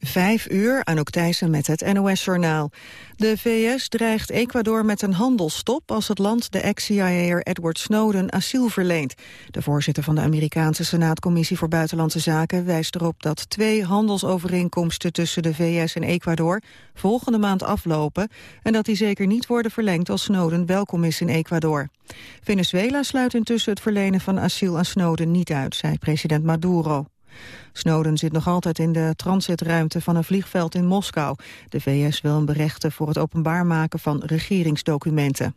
Vijf uur, Anouk Thijssen met het NOS-journaal. De VS dreigt Ecuador met een handelsstop als het land de ex-CIA'er Edward Snowden asiel verleent. De voorzitter van de Amerikaanse Senaatcommissie voor Buitenlandse Zaken wijst erop dat twee handelsovereenkomsten tussen de VS en Ecuador volgende maand aflopen en dat die zeker niet worden verlengd als Snowden welkom is in Ecuador. Venezuela sluit intussen het verlenen van asiel aan Snowden niet uit, zei president Maduro. Snowden zit nog altijd in de transitruimte van een vliegveld in Moskou. De VS wil hem berechten voor het openbaar maken van regeringsdocumenten.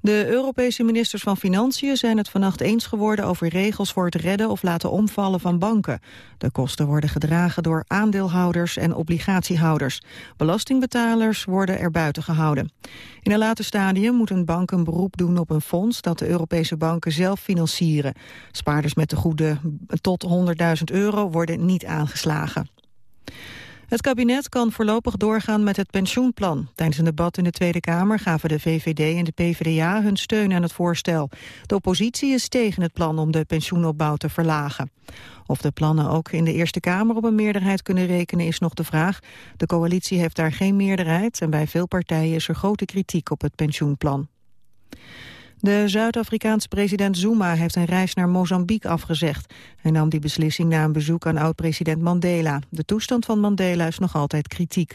De Europese ministers van Financiën zijn het vannacht eens geworden over regels voor het redden of laten omvallen van banken. De kosten worden gedragen door aandeelhouders en obligatiehouders. Belastingbetalers worden er buiten gehouden. In een later stadium moet een bank een beroep doen op een fonds dat de Europese banken zelf financieren. Spaarders met de goede tot 100.000 euro worden niet aangeslagen. Het kabinet kan voorlopig doorgaan met het pensioenplan. Tijdens een debat in de Tweede Kamer gaven de VVD en de PvdA hun steun aan het voorstel. De oppositie is tegen het plan om de pensioenopbouw te verlagen. Of de plannen ook in de Eerste Kamer op een meerderheid kunnen rekenen is nog de vraag. De coalitie heeft daar geen meerderheid en bij veel partijen is er grote kritiek op het pensioenplan. De Zuid-Afrikaanse president Zuma heeft een reis naar Mozambique afgezegd. Hij nam die beslissing na een bezoek aan oud-president Mandela. De toestand van Mandela is nog altijd kritiek.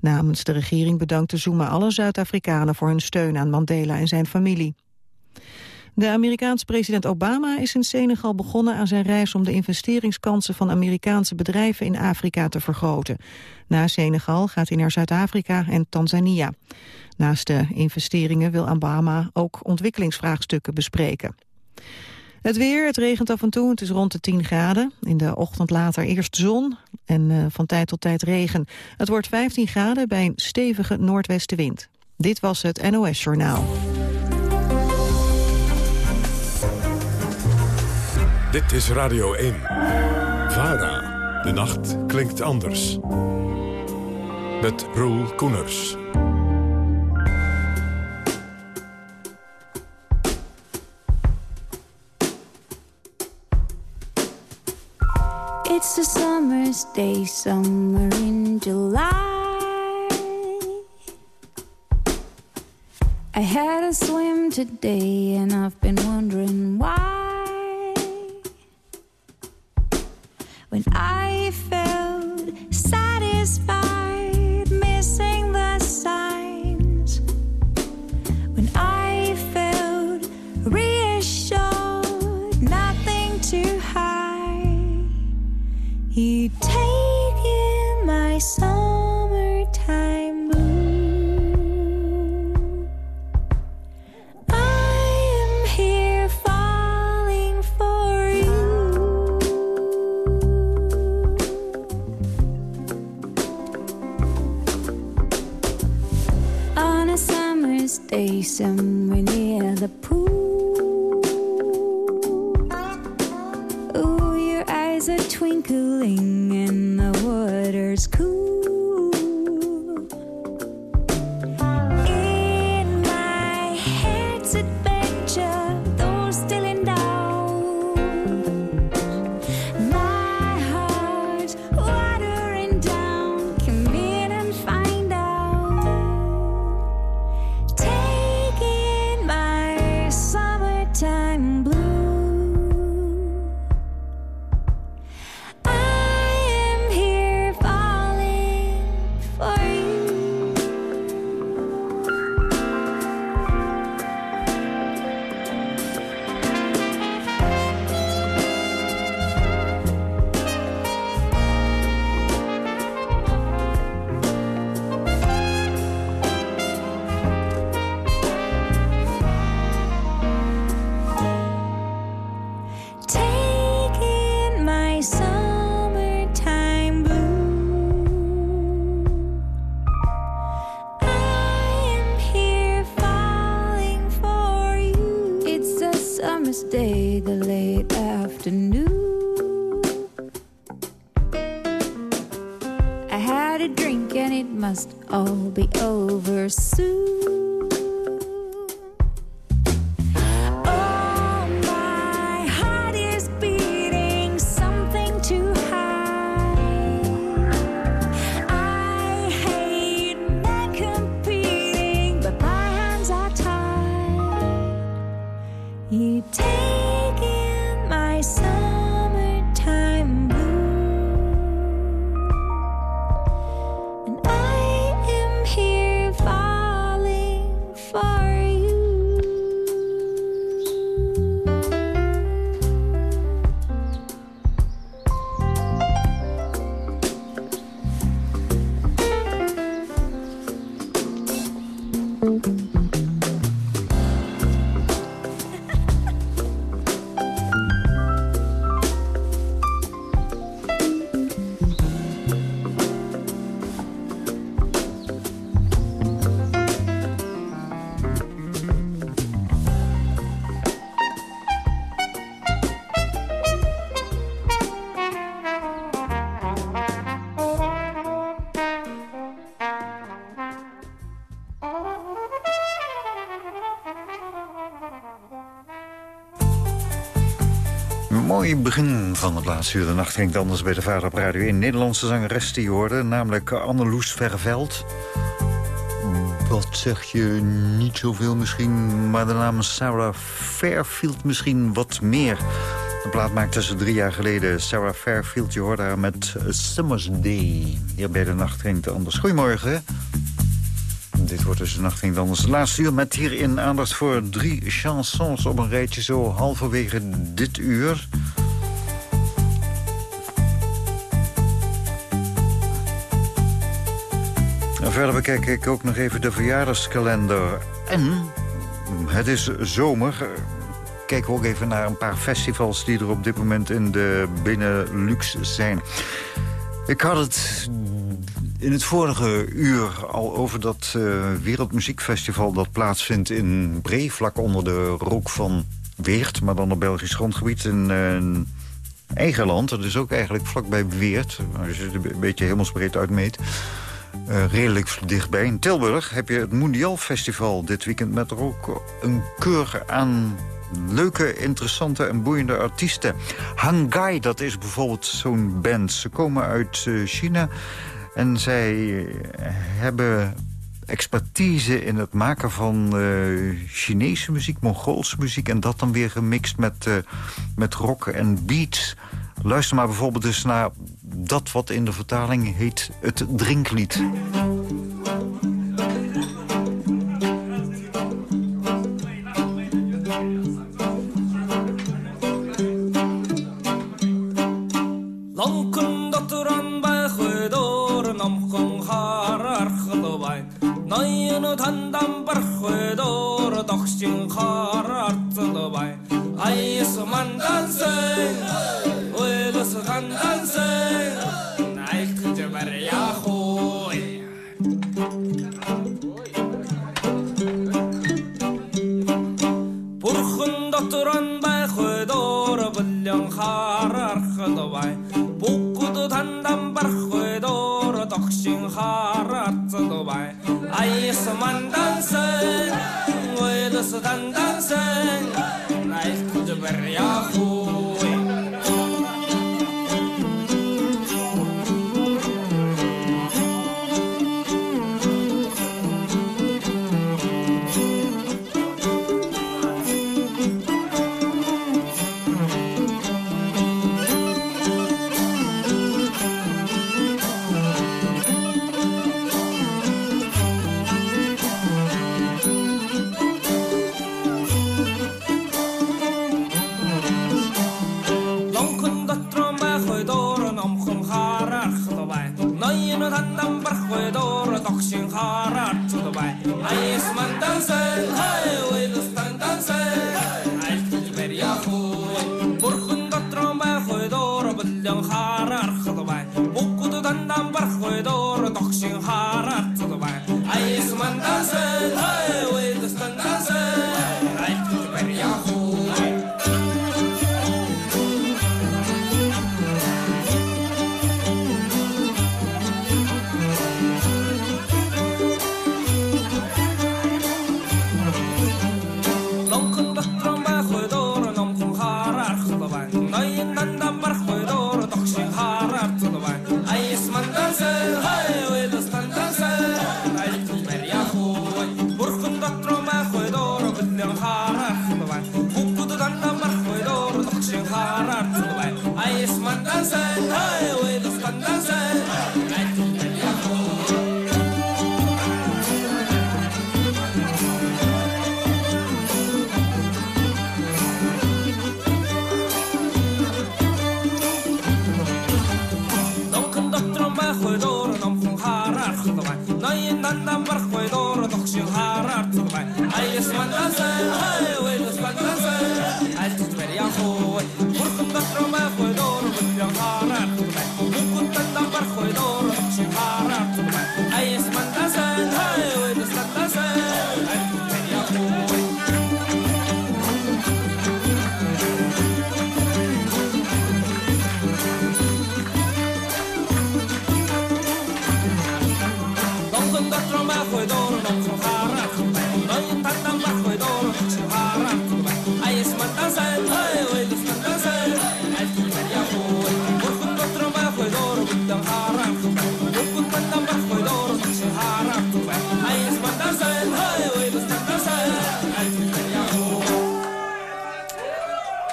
Namens de regering bedankte Zuma alle Zuid-Afrikanen voor hun steun aan Mandela en zijn familie. De Amerikaanse president Obama is in Senegal begonnen aan zijn reis om de investeringskansen van Amerikaanse bedrijven in Afrika te vergroten. Na Senegal gaat hij naar Zuid-Afrika en Tanzania. Naast de investeringen wil Obama ook ontwikkelingsvraagstukken bespreken. Het weer, het regent af en toe, het is rond de 10 graden. In de ochtend later eerst zon en uh, van tijd tot tijd regen. Het wordt 15 graden bij een stevige noordwestenwind. Dit was het NOS Journaal. Dit is Radio 1. VARA. De nacht klinkt anders. Met Roel Koeners. It's a summer's day, summer in July. I had a swim today, and I've been wondering why. When I felt Cool. Mooi begin van het laatste uur. De nacht ging anders bij de Vader op Radio 1. Nederlandse zangeres die hoorde, namelijk Anneloes Verveld. Wat zeg je, niet zoveel misschien, maar de naam Sarah Fairfield misschien wat meer. De plaat maakte ze drie jaar geleden. Sarah Fairfield, je hoorde haar met Summer's Day. Hier bij de nacht ging het anders. Goedemorgen. Dit wordt dus de nacht ging anders. De laatste uur met hierin aandacht voor drie chansons op een rijtje zo halverwege dit uur. Verder bekijk ik ook nog even de verjaardagskalender. En het is zomer. Kijk ook even naar een paar festivals die er op dit moment in de Benelux zijn. Ik had het in het vorige uur al over dat uh, Wereldmuziekfestival... dat plaatsvindt in Bree, vlak onder de rook van Weert... maar dan op Belgisch grondgebied in uh, eigen land. Dat is ook eigenlijk vlakbij Weert, als je het een beetje hemelsbreed uitmeet. Uh, redelijk dichtbij. In Tilburg heb je het Mondial Festival dit weekend... met er ook een keur aan leuke, interessante en boeiende artiesten. Hangai, dat is bijvoorbeeld zo'n band. Ze komen uit China en zij eh, hebben expertise in het maken van Chinese muziek, Mongoolse muziek... en dat dan weer gemixt met, met rock en beats. Luister maar bijvoorbeeld eens naar dat wat in de vertaling heet het drinklied.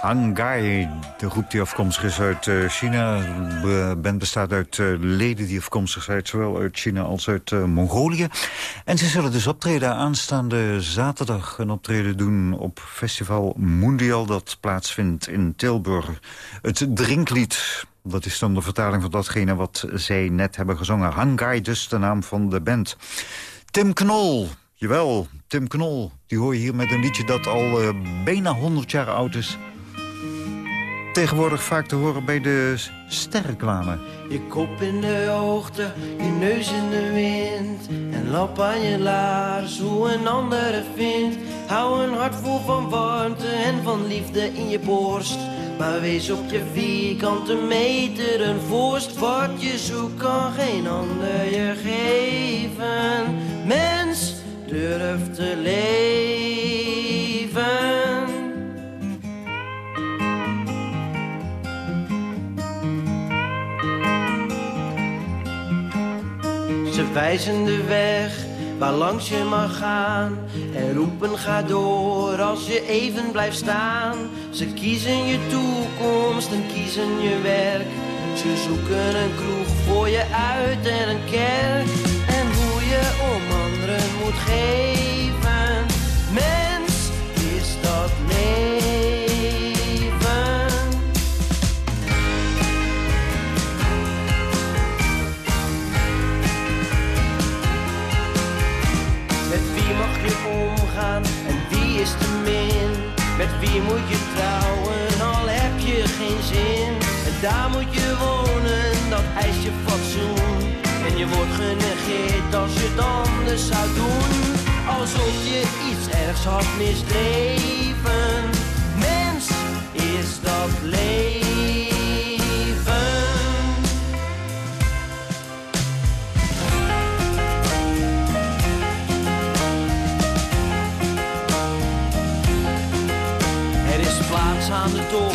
Hangai, de groep die afkomstig is uit uh, China. De band bestaat uit uh, leden die afkomstig zijn... zowel uit China als uit uh, Mongolië. En ze zullen dus optreden aanstaande zaterdag... een optreden doen op festival Mondial... dat plaatsvindt in Tilburg. Het drinklied, dat is dan de vertaling van datgene... wat zij net hebben gezongen. Hangai, dus de naam van de band. Tim Knol, jawel, Tim Knol. Die hoor je hier met een liedje dat al bijna 100 jaar oud is tegenwoordig vaak te horen bij de sterreclame. Je kop in de hoogte, je neus in de wind. En lap aan je laars, hoe een ander vindt. Hou een hart vol van warmte en van liefde in je borst. Maar wees op je vierkante meter een vorst. Wat je zoekt kan geen ander je geven. Mens, durf te leven. Wijzen de weg waar langs je mag gaan. En roepen ga door als je even blijft staan. Ze kiezen je toekomst en kiezen je werk. Ze zoeken een kroeg voor je uit en een kerk. En hoe je om anderen moet geven. Mens is dat leven. Met wie moet je trouwen, al heb je geen zin? En daar moet je wonen, dat eist je fatsoen. En je wordt genegeerd als je het anders zou doen. Alsof je iets ergs had misdreven. Mens is dat leven. De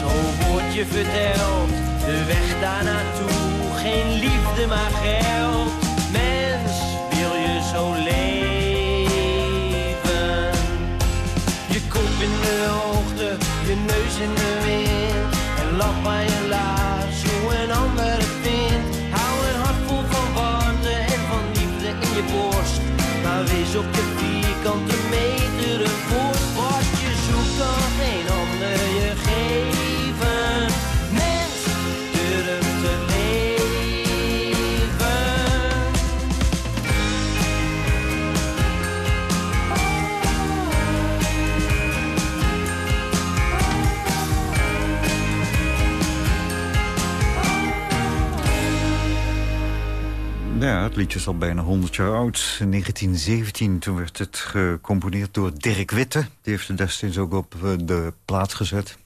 zo wordt je verteld. De weg daar naartoe, geen liefde maar geld. Mens, wil je zo leven? Je kop in de hoogte, je neus in de wind. En lap aan je laars, hoe een ander het vindt. Hou een hart vol van warmte en van liefde in je borst. Maar wees op je vierkante het liedje is al bijna 100 jaar oud. In 1917 toen werd het gecomponeerd door Dirk Witte. Die heeft het destijds ook op eh, de plaat gezet.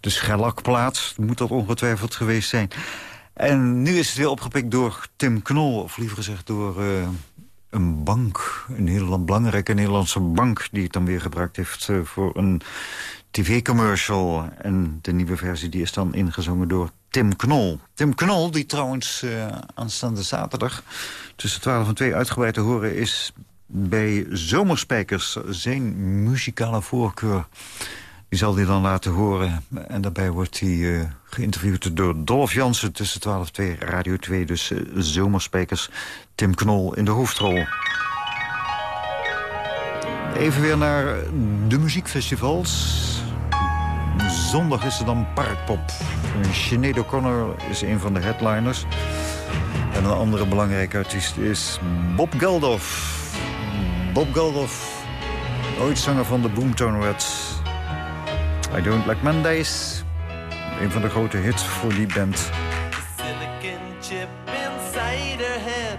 De Schellakplaat moet dat ongetwijfeld geweest zijn. En nu is het weer opgepikt door Tim Knol. Of liever gezegd door uh, een bank. Een Nederland, belangrijke Nederlandse bank... die het dan weer gebruikt heeft uh, voor een tv-commercial. En de nieuwe versie die is dan ingezongen door Tim Knol. Tim Knol, die trouwens uh, aanstaande zaterdag tussen 12 en 2 uitgebreid te horen is bij Zomerspijkers. Zijn muzikale voorkeur, die zal hij dan laten horen. En daarbij wordt hij uh, geïnterviewd door Dolph Jansen tussen 12 en 2, Radio 2. Dus uh, Tim Knol in de hoofdrol. Even weer naar de muziekfestivals. Zondag is er dan Parkpop. Sinead O'Connor is een van de headliners. En een andere belangrijke artiest is Bob Geldof. Bob Geldof, ooit zanger van de Boomtown Rats. I Don't Like Mondays. Een van de grote hits voor die band. Silicon chip inside her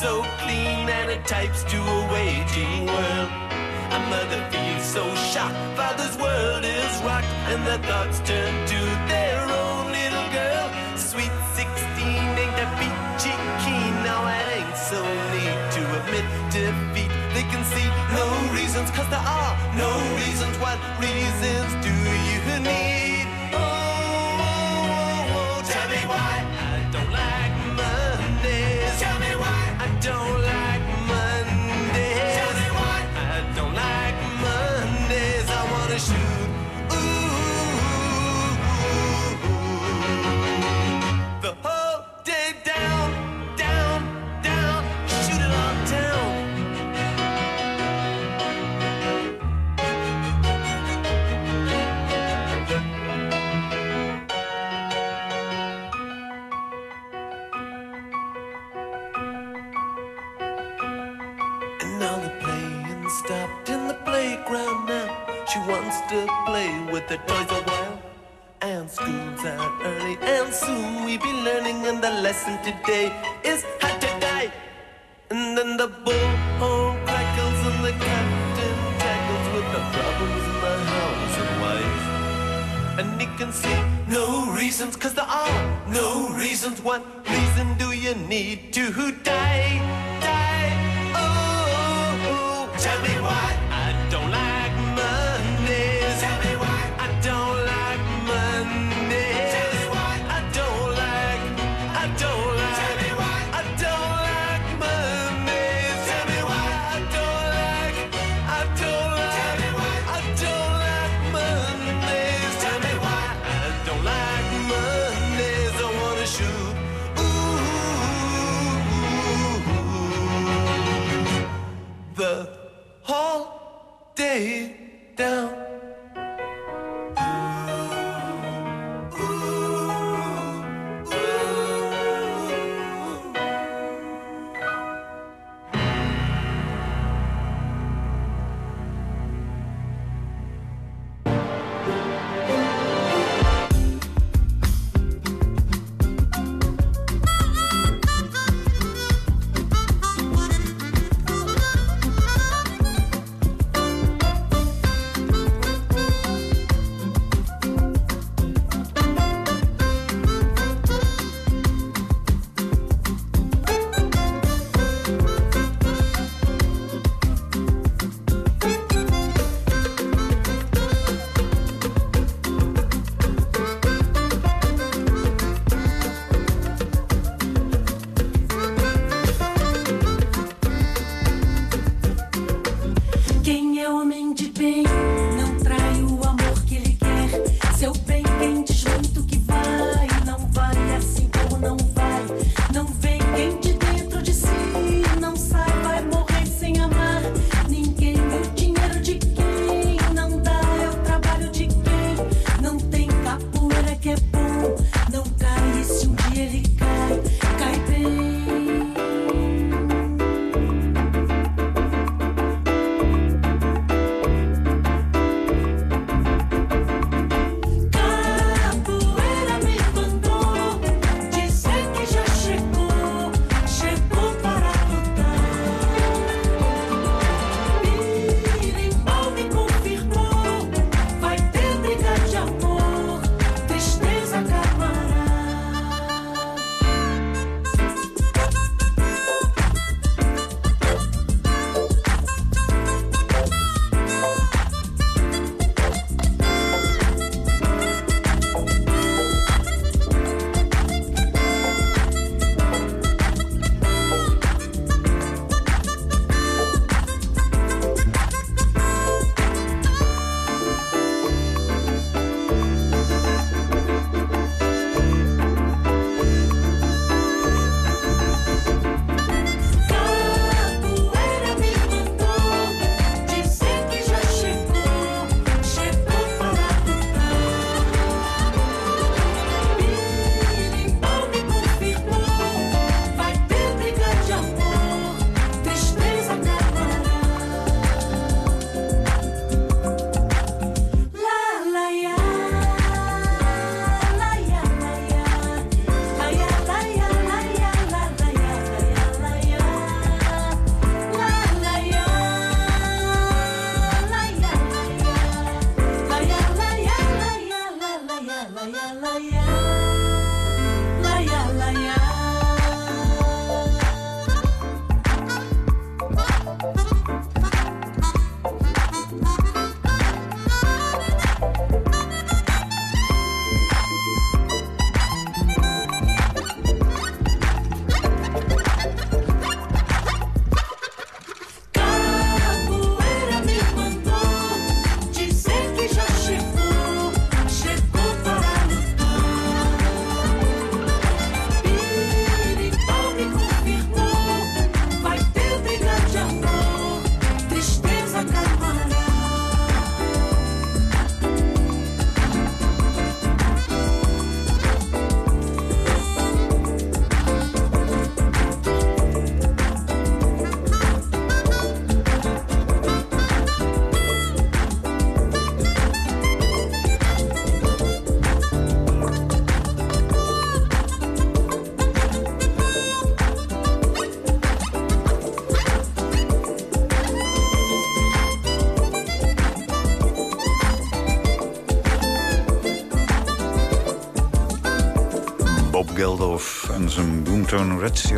so clean and it types to a waging world. A mother feels so shocked, father's world is rocked, and the thoughts turn to day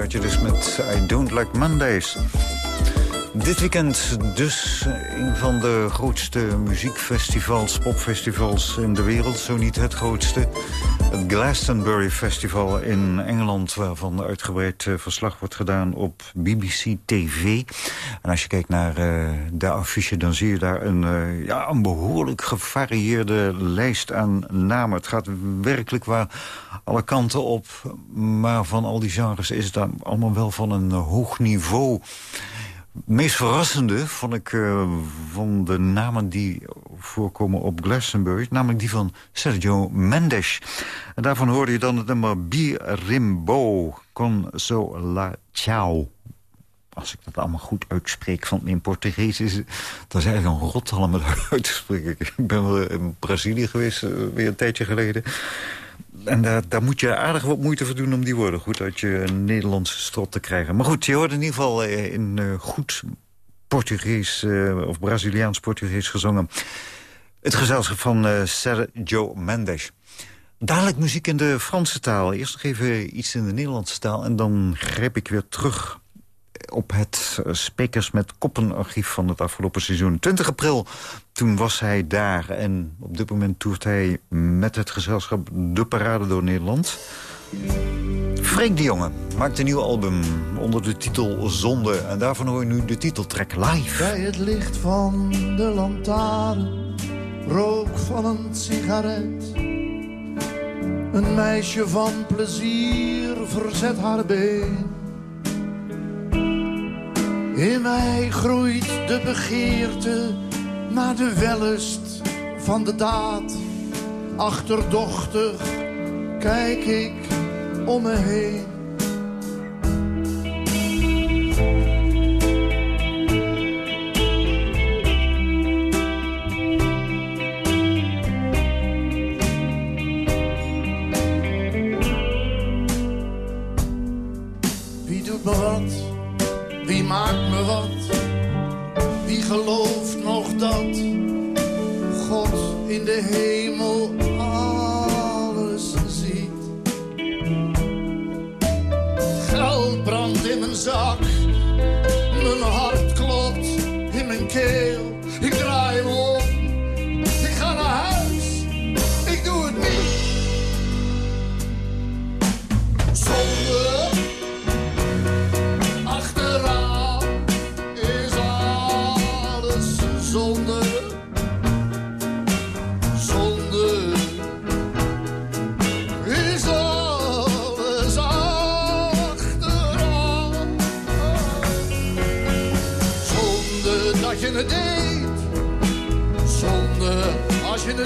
Je dus met I Don't Like Mondays. Dit weekend dus een van de grootste muziekfestivals, popfestivals in de wereld. Zo niet het grootste. Het Glastonbury Festival in Engeland... waarvan uitgebreid eh, verslag wordt gedaan op BBC TV. En als je kijkt naar uh, de affiche, dan zie je daar een, uh, ja, een behoorlijk gevarieerde lijst aan namen. Het gaat werkelijk waar alle kanten op. Maar van al die genres is het allemaal wel van een hoog niveau meest verrassende vond ik van de namen die voorkomen op Glastonbury... namelijk die van Sergio Mendes. En daarvan hoorde je dan het nummer Birimbo con so la ciao. Als ik dat allemaal goed uitspreek van mijn Portugees... Is, dat is eigenlijk een rot allemaal uit te spreken. Ik ben wel in Brazilië geweest, uh, weer een tijdje geleden en daar, daar, moet je aardig wat moeite voor doen om die woorden goed uit je Nederlandse strot te krijgen. Maar goed, je hoort in ieder geval eh, in uh, goed Portugees of Braziliaans-Portugees gezongen. Het gezelschap van Sergio Mendes. Dadelijk muziek in de Franse taal. Eerst nog even iets in de Nederlandse taal. En dan grijp ik weer terug op het eh, Spekers met Koppenarchief van het afgelopen seizoen. 20 april, toen was hij daar. En op dit moment toert hij met het gezelschap De Parade door Nederland. Freek de Jonge maakt een nieuw album onder de titel Zonde. En daarvan hoor je nu de titeltrack live. Bij het licht van de lantaarn, rook van een sigaret. Een meisje van plezier verzet haar been in mij groeit de begeerte naar de wellust van de daad. Achterdochtig kijk ik om me heen.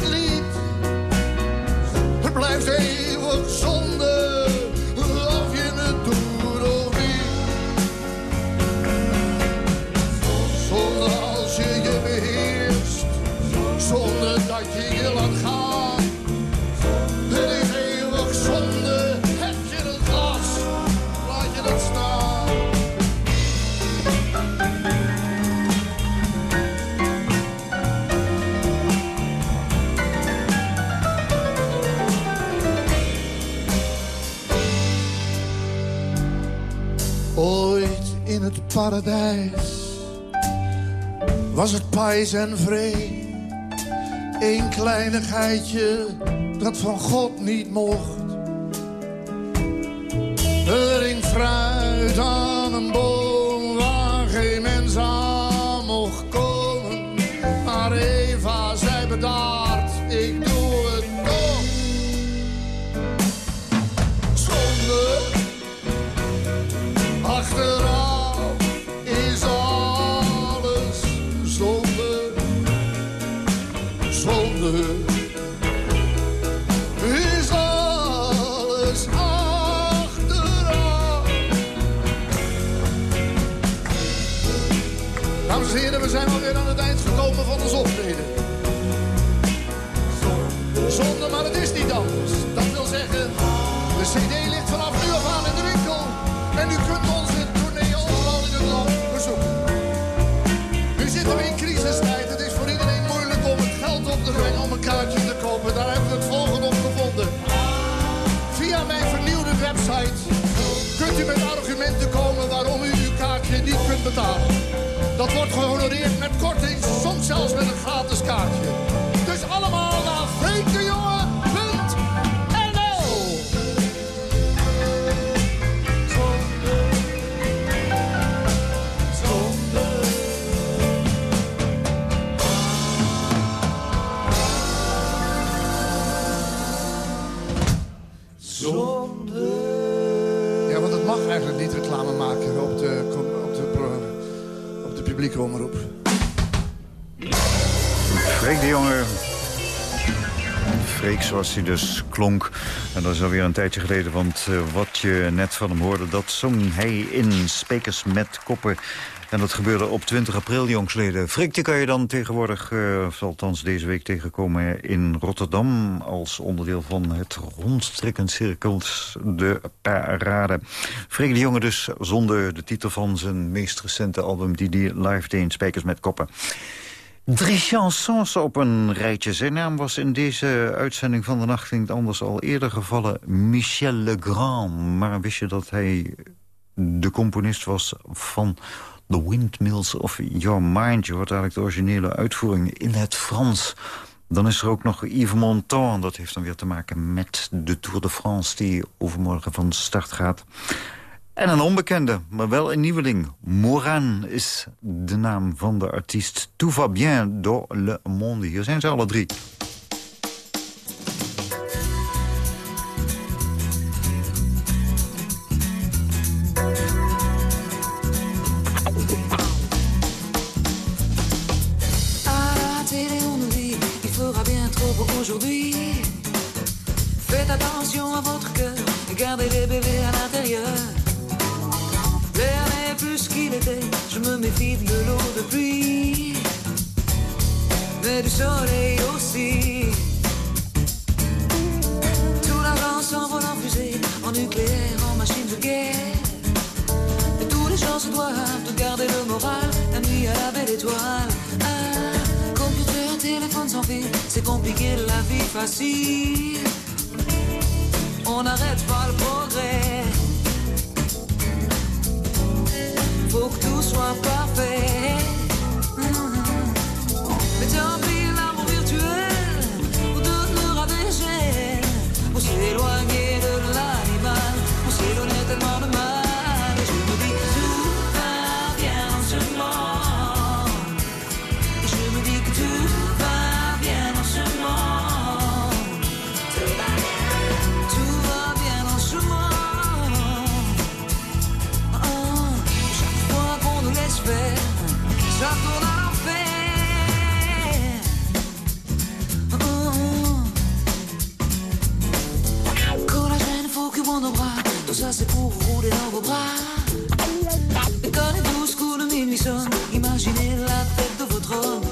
Als je het liet. Het blijft eeuwig paradijs was het pijs en vree. Eén kleinigheidje dat van God niet mocht. Hing Santa. Dus klonk. En dat is alweer een tijdje geleden, want eh, wat je net van hem hoorde... dat zong hij in Spekers met Koppen. En dat gebeurde op 20 april, jongsleden. Die kan je dan tegenwoordig, of althans deze week tegenkomen... in Rotterdam als onderdeel van het rondstrekkend cirkels de parade. Freek de Jonge dus zonder de titel van zijn meest recente album... die die live deed Spekers met Koppen. Drie chansons op een rijtje. Zijn naam was in deze uitzending van de Nacht Klinkt Anders al eerder gevallen. Michel Legrand. Maar wist je dat hij de componist was van The Windmills of Your Mind? Je hoort eigenlijk de originele uitvoering in het Frans. Dan is er ook nog Yves Montand. Dat heeft dan weer te maken met de Tour de France... die overmorgen van start gaat. En een onbekende, maar wel een nieuweling. Moran is de naam van de artiest. Tout va bien dans le monde. Hier zijn ze alle drie. Bébés je me méfie de pluie, mais du soleil aussi. Tout l'argent s'envole en fusée, en nucléaire, en machine de guerre. Et tous les gens se doivent de garder le moral la nuit à la belle étoile. Computer, téléphone sans fil, c'est compliqué la vie facile. On n'arrête pas le progrès. Soit parfait. Mhm. Mais tant pis, l'amour virtuel vous donnera des gènes pour s'éloigner pour rouler dans vos bras. Et quand les douze coups de minuit sonnent, imaginez la tête de votre homme.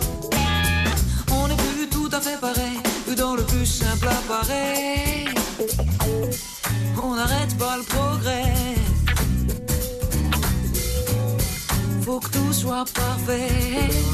On n'est plus tout à fait pareil, que dans le plus simple appareil. On n'arrête pas le progrès. Faut que tout soit parfait.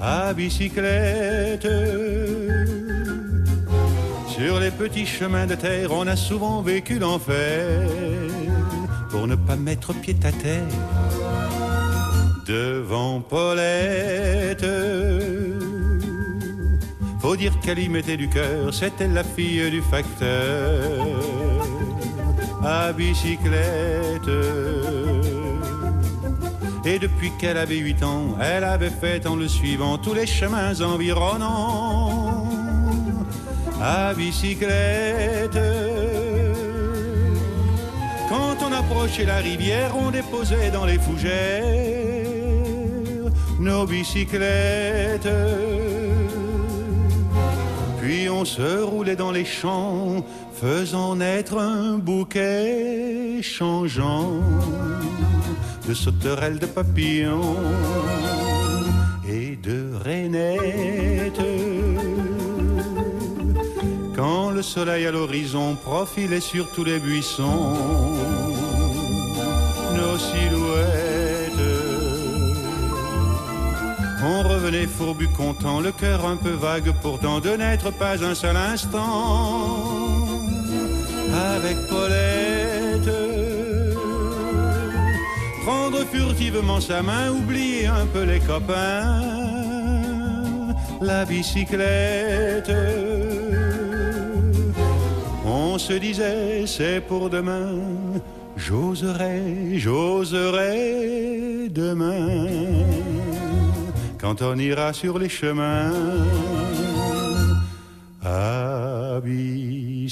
à bicyclette. Sur les petits chemins de terre, on a souvent vécu l'enfer pour ne pas mettre pied à terre devant Paulette. Faut dire qu'elle y mettait du cœur, c'était la fille du facteur à bicyclette. Et depuis qu'elle avait huit ans, elle avait fait en le suivant tous les chemins environnants à bicyclette. Quand on approchait la rivière, on déposait dans les fougères nos bicyclettes. Puis on se roulait dans les champs, faisant naître un bouquet changeant de sauterelles, de papillons et de rainettes. Quand le soleil à l'horizon profilait sur tous les buissons, nos silhouettes. On revenait fourbu content, le cœur un peu vague pourtant de n'être pas un seul instant avec Paulette. Furtivement sa main, oublier un peu les copains, la bicyclette. On se disait c'est pour demain, j'oserai, j'oserai demain quand on ira sur les chemins à bicyclette.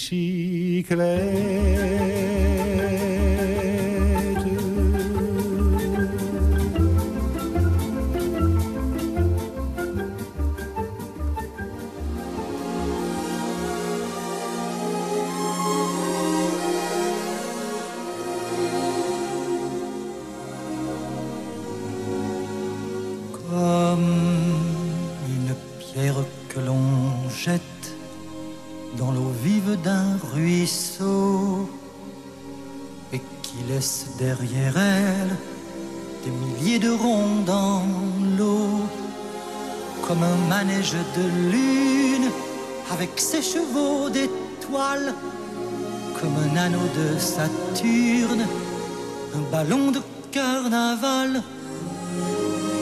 Derrière elle des milliers de ronds dans l'eau, comme un manège de lune avec ses chevaux d'étoiles, comme un anneau de Saturne, un ballon de carnaval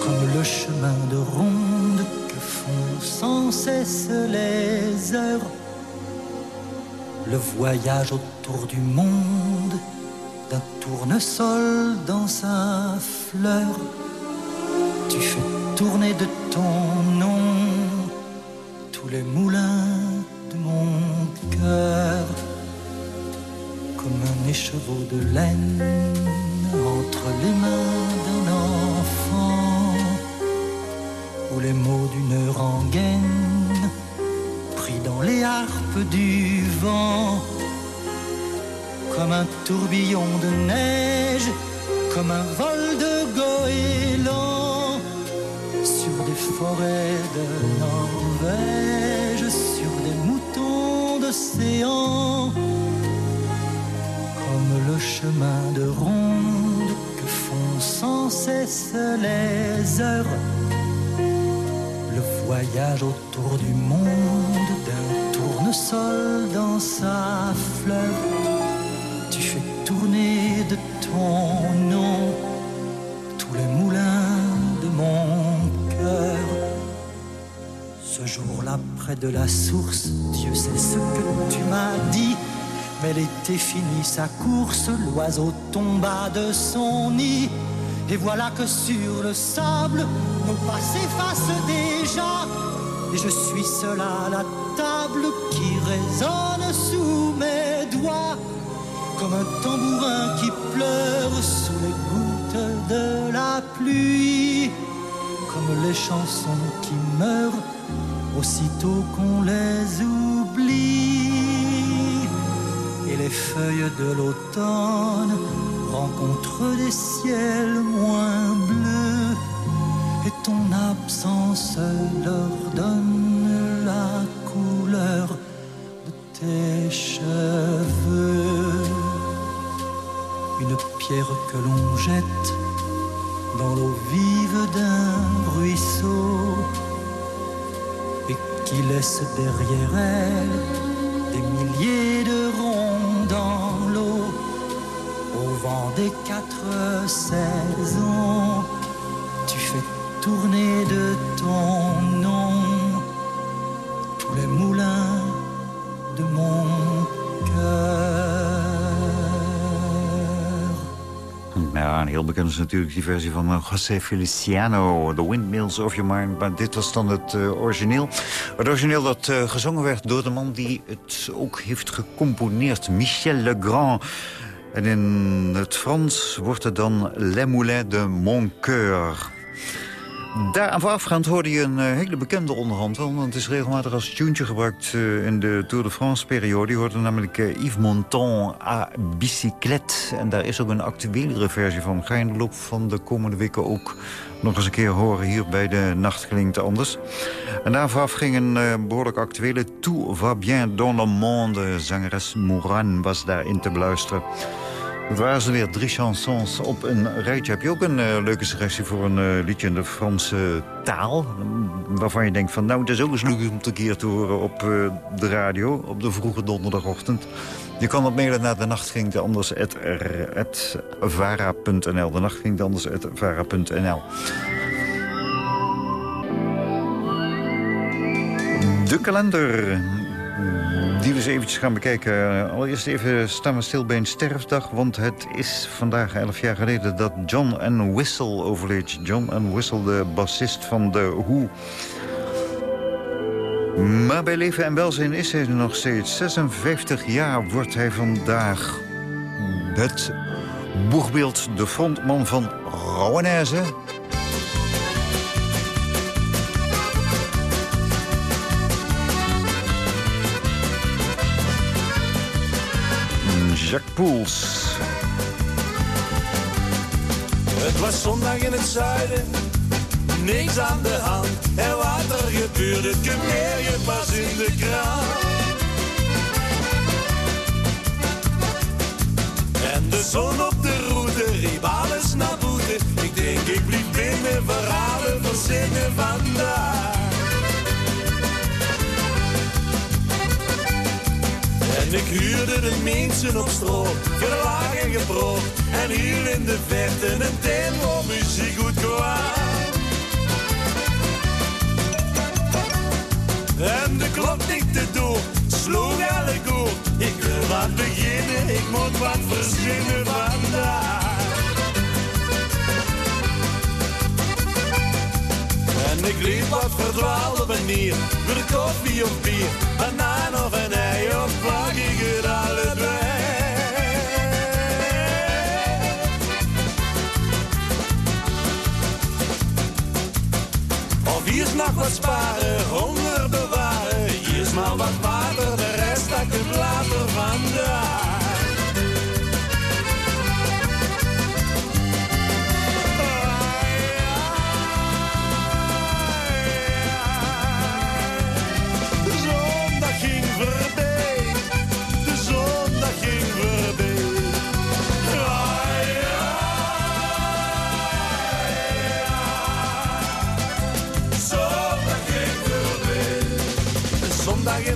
comme le chemin de ronde que font sans cesse les heures. Le voyage autour du monde tournesol dans sa fleur. Tu fais tourner de ton nom tous les moulins de mon cœur. Comme un écheveau de laine entre les mains d'un enfant ou les mots d'une rengaine pris dans les harpes du vent, comme un tourbillon de neige, comme un vol de goéland sur des forêts de Norvège, sur des moutons d'océan, comme le chemin de ronde que font sans cesse les heures le voyage autour du monde d'un tournesol dans sa fleur. De ton nom tous les moulins de mon cœur. Ce jour-là, près de la source, Dieu sait ce que tu m'as dit. Mais l'été finit sa course, l'oiseau tomba de son nid. Et voilà que sur le sable, nos pas s'effacent déjà. Et je suis seul à la table qui résonne sous mes doigts. Comme un tambourin qui pleure sous les gouttes de la pluie. Comme les chansons qui meurent aussitôt qu'on les oublie. Et les feuilles de l'automne rencontrent des ciels moins bleus. Et ton absence leur donne la couleur de tes cheveux. Pierre que l'on jette dans l'eau vive d'un ruisseau et qui laisse derrière elle des milliers de ronds dans l'eau au vent des quatre saisons. Tu fais tourner de ton nom Ja, heel bekend is natuurlijk die versie van eh, José Feliciano, The Windmills of Your Mind. Maar dit was dan het eh, origineel. Het origineel dat eh, gezongen werd door de man die het ook heeft gecomponeerd, Michel Legrand. En in het Frans wordt het dan Les Moulins de Mon Cœur. Daaraan voorafgaand hoorde je een eh, hele bekende onderhand. Want het is regelmatig als tuentje gebruikt eh, in de Tour de France periode. Je hoorde namelijk eh, Yves Montand à bicyclette. En daar is ook een actuelere versie van. Ga je in de loop van de komende weken ook nog eens een keer horen hier bij de Nacht Anders. En daar vooraf ging een eh, behoorlijk actuele Tout va bien dans le monde. Zangeres Moran was daarin te beluisteren. Dat waren ze weer drie chansons op een rijtje. Heb je ook een eh, leuke suggestie voor een eh, liedje in de Franse taal? Waarvan je denkt van, nou, het is ook eens leuk om te keer te horen op eh, de radio... op de vroege donderdagochtend. Je kan op mailen naar de nacht ging de anders vara.nl. De nacht ging de anders vara.nl. De kalender die we eens eventjes gaan bekijken. Allereerst even staan we stil bij een sterfdag... want het is vandaag 11 jaar geleden dat John N. Whistle overleed. John N. Whistle, de bassist van de Who. Maar bij leven en welzijn is hij nog steeds. 56 jaar wordt hij vandaag. Het boegbeeld, de frontman van Rouwenaise... Jacques Poels. Het was zondag in het zuiden, niks aan de hand. Er gebeurde, meer je pas in de krant. En de zon op de route riep alles naar boete. Ik denk, ik blijf binnen, verhalen verzinnen vandaag. Ik huurde de mensen op gelaag en gebrood. En hier in de verte een waar muziek goed kwam. En de klok tikte door, sloeg alle goed. Ik wil wat beginnen, ik moet wat verzinnen vandaag. En ik liep wat verdwaald op een nier, voor koffie of bier, banaan of of pak ik het allebei. Of hier is nog wat sparen, honger bewaren, hier is maar wat water, de rest dat ik later vandaag.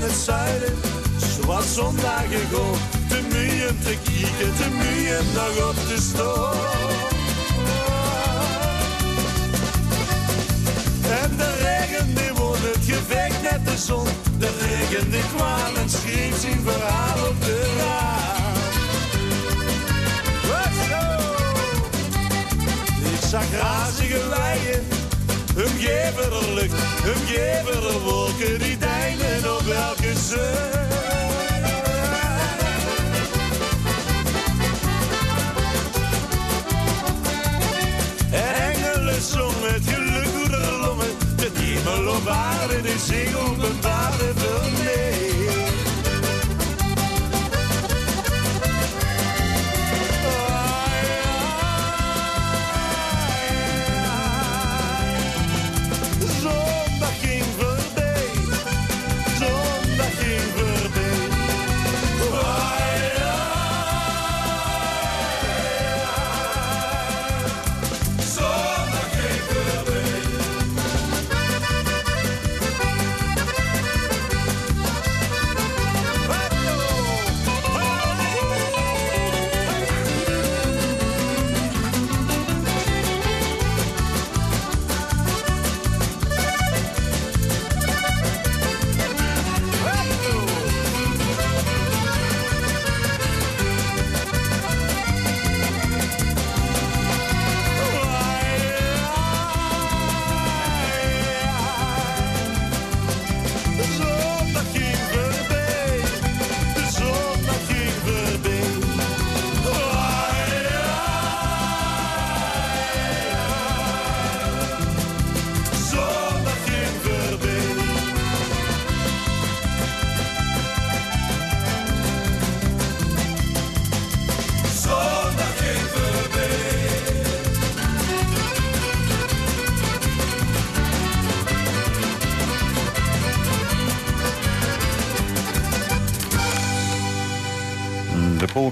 Het zuiden, zoals zondag gewoon. Te om te kijken, te om nog op te staan. En de regen die won het gevecht met de zon. De regen die kwam en schreef zijn verhaal op de raam. Ik zag razige omgeven er wolken die deinen op elke zee. Engelen zongen het geluk door de longen, de diemen Hemeloparen, die zing op een paardenveld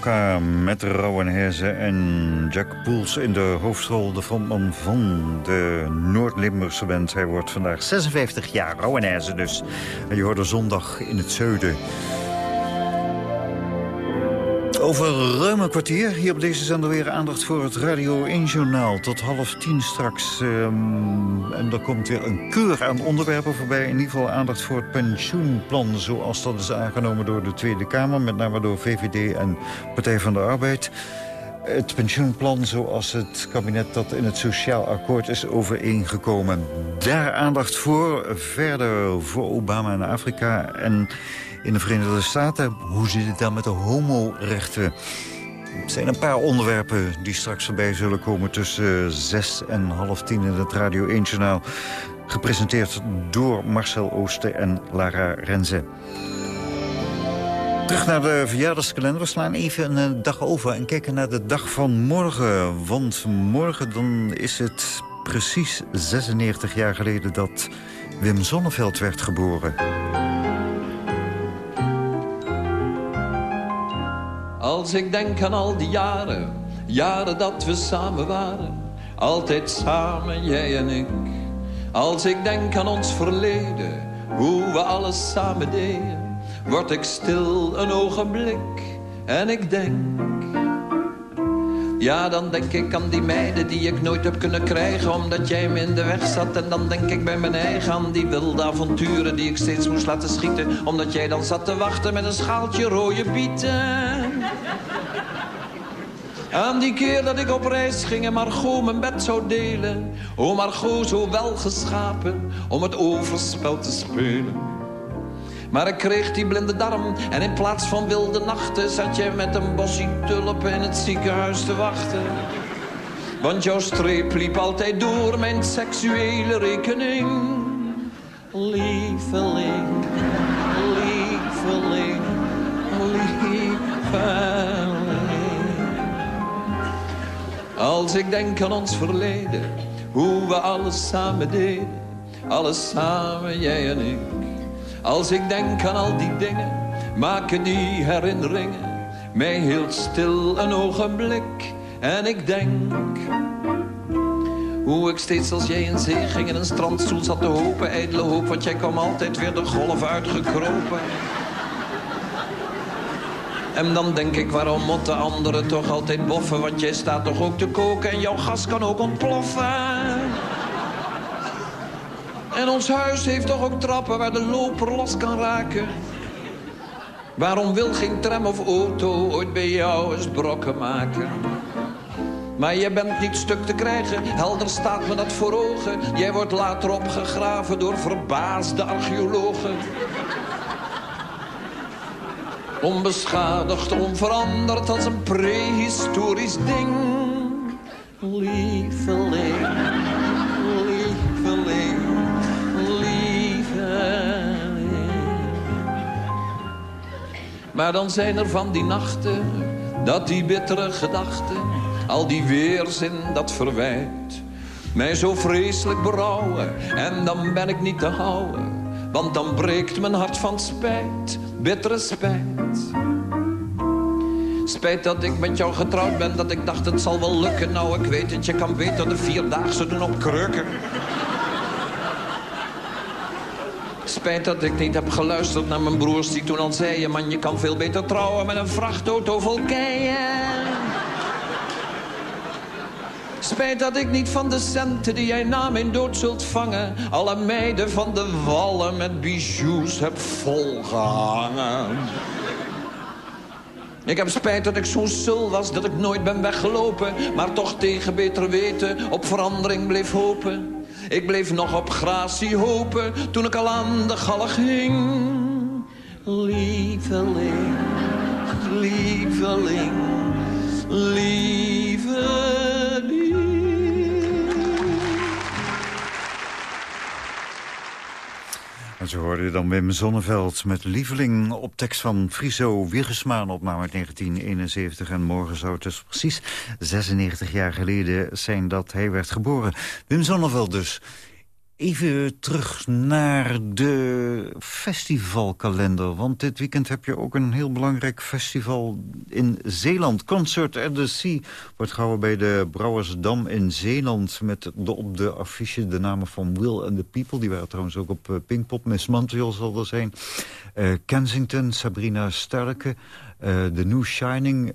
Polka met Rowan Herze en Jack Poels in de hoofdrol. De frontman van de Noord-Limburgse band. Hij wordt vandaag 56 jaar, Rowan Herze dus. En je hoorde zondag in het zuiden. Over ruim een kwartier, hier op deze zender weer aandacht voor het Radio 1 Journaal. Tot half tien straks. ehm, en er komt weer een keur aan onderwerpen voorbij. In ieder geval aandacht voor het pensioenplan zoals dat is aangenomen door de Tweede Kamer. Met name door VVD en Partij van de Arbeid. Het pensioenplan zoals het kabinet dat in het sociaal akkoord is overeengekomen. Daar aandacht voor. Verder voor Obama en Afrika en in de Verenigde Staten. Hoe zit het dan met de homorechten? Er zijn een paar onderwerpen die straks voorbij zullen komen... tussen zes en half tien in het Radio 1-journaal. Gepresenteerd door Marcel Oosten en Lara Renze. Terug naar de verjaardagskalender. We slaan even een dag over en kijken naar de dag van morgen. Want morgen dan is het precies 96 jaar geleden dat Wim Sonneveld werd geboren. Als ik denk aan al die jaren, jaren dat we samen waren. Altijd samen, jij en ik. Als ik denk aan ons verleden, hoe we alles samen deden. Word ik stil een ogenblik en ik denk... Ja, dan denk ik aan die meiden die ik nooit heb kunnen krijgen... omdat jij me in de weg zat. En dan denk ik bij mijn eigen aan die wilde avonturen... die ik steeds moest laten schieten... omdat jij dan zat te wachten met een schaaltje rode bieten. Aan die keer dat ik op reis ging en Margot mijn bed zou delen. O Margot, zo wel geschapen om het overspel te spelen. Maar ik kreeg die blinde darm en in plaats van wilde nachten... zat jij met een bosje tulpen in het ziekenhuis te wachten. Want jouw streep liep altijd door mijn seksuele rekening. Lieveling, lieveling, lieveling. Als ik denk aan ons verleden, hoe we alles samen deden. Alles samen, jij en ik. Als ik denk aan al die dingen, maken die herinneringen mij heel stil een ogenblik. En ik denk hoe ik steeds als jij in zee ging in een strandstoel zat te hopen, ijdele hoop, want jij kwam altijd weer de golf uitgekropen. En dan denk ik, waarom moeten anderen toch altijd boffen? Want jij staat toch ook te koken en jouw gas kan ook ontploffen. En ons huis heeft toch ook trappen waar de loper los kan raken. Waarom wil geen tram of auto ooit bij jou eens brokken maken? Maar je bent niet stuk te krijgen, helder staat me dat voor ogen. Jij wordt later opgegraven door verbaasde archeologen. Onbeschadigd, onveranderd als een prehistorisch ding. Lieveling, lieveling, lieveling. Maar dan zijn er van die nachten, dat die bittere gedachten, al die weerzin dat verwijt, mij zo vreselijk berouwen. En dan ben ik niet te houden, want dan breekt mijn hart van spijt. Bittere spijt. Spijt dat ik met jou getrouwd ben, dat ik dacht het zal wel lukken. Nou, ik weet het, je kan beter de vierdaagse doen op kreuken. Spijt dat ik niet heb geluisterd naar mijn broers die toen al zeiden... man, je kan veel beter trouwen met een vrachtauto vol keien. Spijt dat ik niet van de centen die jij na mijn dood zult vangen... alle meiden van de wallen met bijoux heb volgehangen. Ik heb spijt dat ik zo'n sul was, dat ik nooit ben weggelopen... maar toch tegen beter weten op verandering bleef hopen... Ik bleef nog op gratie hopen toen ik al aan de galg hing. Lieveling, lieveling, lieveling. En zo hoorde dan Wim Zonneveld met Lieveling op tekst van Friso Wiggesmaan, opname uit 1971. En morgen zou het dus precies 96 jaar geleden zijn dat hij werd geboren. Wim Zonneveld dus. Even terug naar de festivalkalender. Want dit weekend heb je ook een heel belangrijk festival in Zeeland. Concert at the Sea wordt gehouden bij de Brouwersdam in Zeeland... met de, op de affiche de namen van Will and the People. Die waren trouwens ook op uh, Pinkpop. Miss Montreal zal er zijn. Uh, Kensington, Sabrina Sterke. Uh, The New Shining,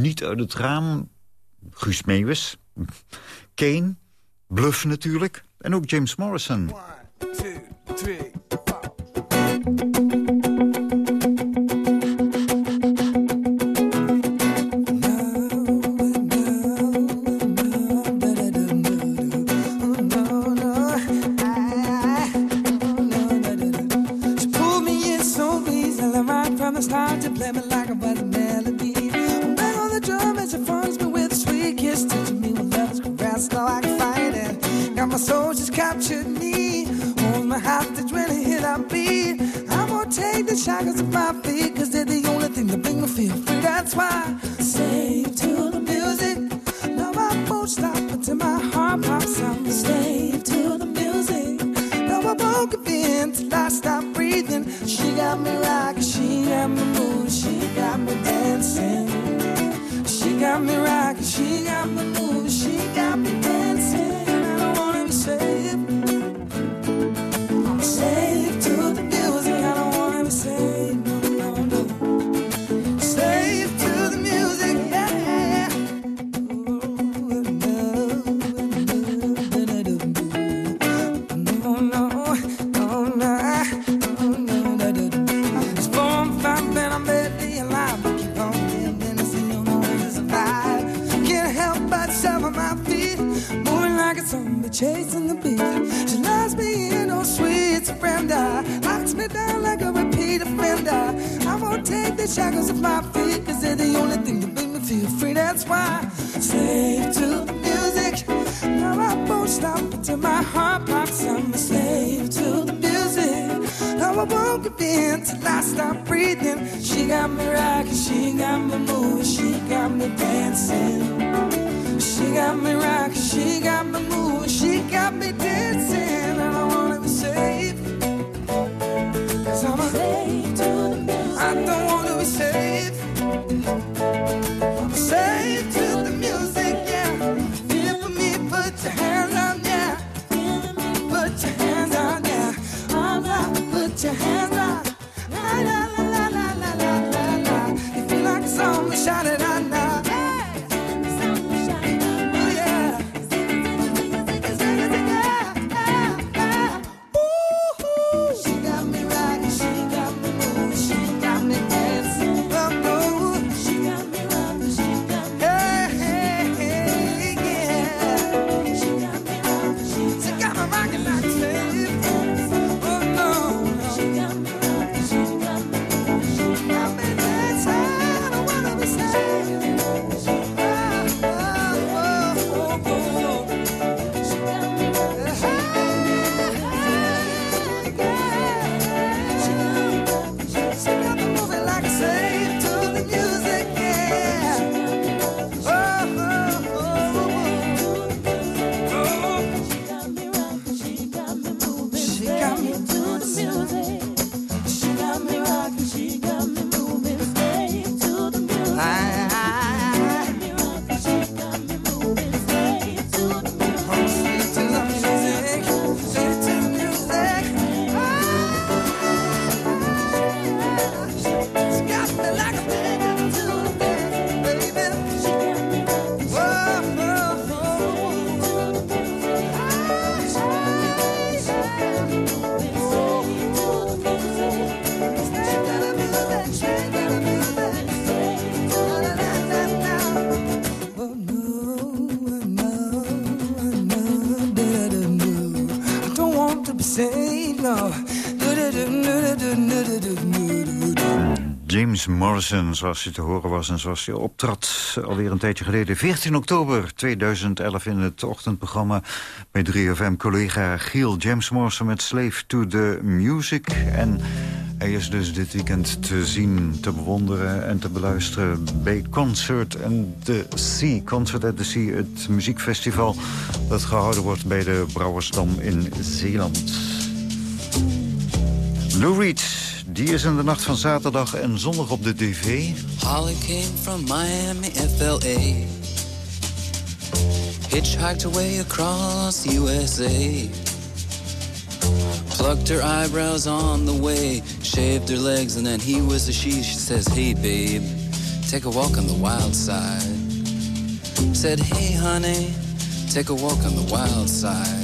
Niet uit het raam. Guus Meeuwis. Kane. Bluff natuurlijk. En ook James Morrison. One, two, three, shackles of my feet, cause they're the only thing that bring me feel free. That's why Now I won't give in till I stop breathing. She got me rocking, she got me moving, she got me dancing. She got me rocking, she got me moving, she got me dancing. And I wanna be safe. Cause I'm a Morrison, zoals hij te horen was en zoals hij optrad alweer een tijdje geleden. 14 oktober 2011 in het ochtendprogramma bij 3FM. Collega Giel James Morrison met Slave to the Music. En hij is dus dit weekend te zien, te bewonderen en te beluisteren... bij Concert and the Sea. Concert at the Sea, het muziekfestival dat gehouden wordt bij de Brouwersdam in Zeeland. Lou Reed die is in de nacht van zaterdag en zondag op de tv. Holly came from Miami, FLA. Hitchhiked away across USA. Plucked her eyebrows on the way. Shaved her legs and then he was a she. She says, hey babe, take a walk on the wild side. Said, hey honey, take a walk on the wild side.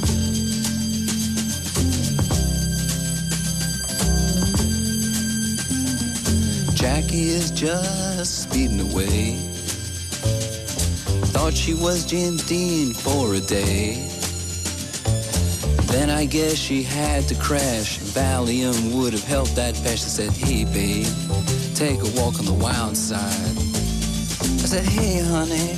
Is just speeding away. Thought she was James Dean for a day. Then I guess she had to crash. Valium would have helped that patch. I said, hey babe, take a walk on the wild side. I said, hey honey,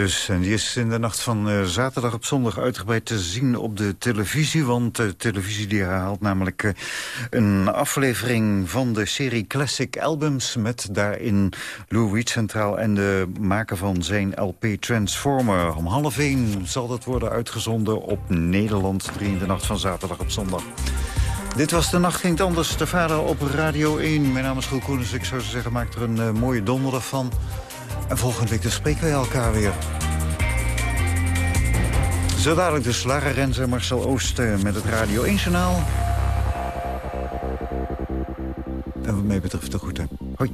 En die is in de nacht van uh, zaterdag op zondag uitgebreid te zien op de televisie. Want de televisie die herhaalt namelijk uh, een aflevering van de serie Classic Albums... met daarin Lou Reed centraal en de maker van zijn LP Transformer. Om half één zal dat worden uitgezonden op Nederland 3 in de nacht van zaterdag op zondag. Dit was De Nacht Ging Anders, de vader op Radio 1. Mijn naam is Roel Koenens. Ik zou zeggen, maak er een uh, mooie donderdag van... En volgende week dus spreken wij elkaar weer. Zo dadelijk dus Lara Marcel Oosten eh, met het Radio 1-journaal. En wat mij betreft de groeten. Hoi.